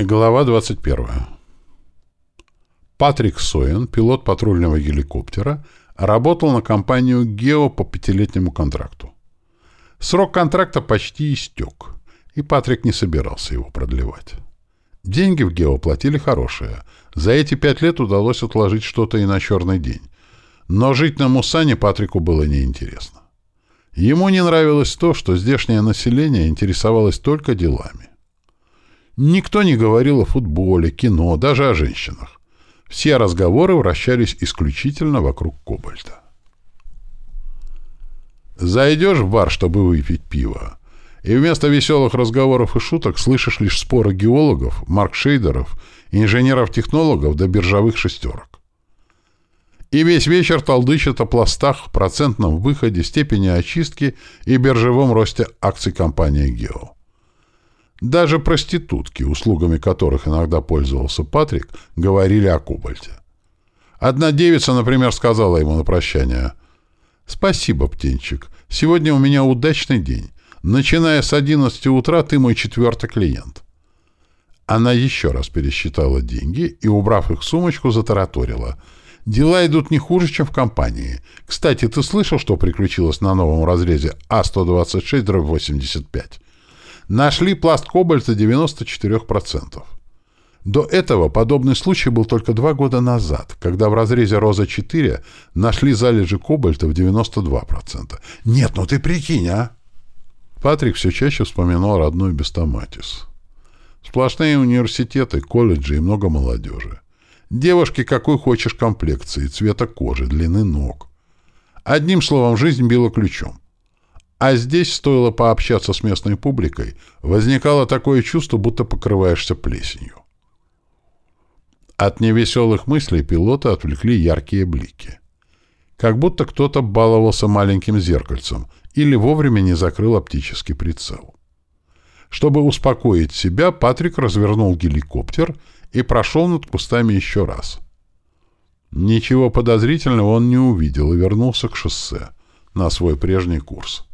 Глава 21. Патрик Соен, пилот патрульного геликоптера, работал на компанию «Гео» по пятилетнему контракту. Срок контракта почти истек, и Патрик не собирался его продлевать. Деньги в «Гео» платили хорошие. За эти пять лет удалось отложить что-то и на черный день. Но жить на Мусане Патрику было неинтересно. Ему не нравилось то, что здешнее население интересовалось только делами. Никто не говорил о футболе, кино, даже о женщинах. Все разговоры вращались исключительно вокруг кобальта. Зайдешь в бар, чтобы выпить пиво, и вместо веселых разговоров и шуток слышишь лишь споры геологов, маркшейдеров, инженеров-технологов до биржевых шестерок. И весь вечер толдычат о пластах, процентном выходе, степени очистки и биржевом росте акций компании «Гео». Даже проститутки, услугами которых иногда пользовался Патрик, говорили о кобальте. Одна девица, например, сказала ему на прощание «Спасибо, птенчик, сегодня у меня удачный день. Начиная с 11 утра ты мой четвертый клиент». Она еще раз пересчитала деньги и, убрав их в сумочку, затараторила. «Дела идут не хуже, чем в компании. Кстати, ты слышал, что приключилось на новом разрезе А-126-85?» Нашли пласт кобальта 94%. До этого подобный случай был только два года назад, когда в разрезе «Роза-4» нашли залежи кобальта в 92%. Нет, ну ты прикинь, а! Патрик все чаще вспоминал родной Бестоматис. Сплошные университеты, колледжи и много молодежи. Девушки какой хочешь комплекции, цвета кожи, длины ног. Одним словом, жизнь била ключом. А здесь, стоило пообщаться с местной публикой, возникало такое чувство, будто покрываешься плесенью. От невеселых мыслей пилота отвлекли яркие блики. Как будто кто-то баловался маленьким зеркальцем или вовремя не закрыл оптический прицел. Чтобы успокоить себя, Патрик развернул геликоптер и прошел над кустами еще раз. Ничего подозрительного он не увидел и вернулся к шоссе на свой прежний курс.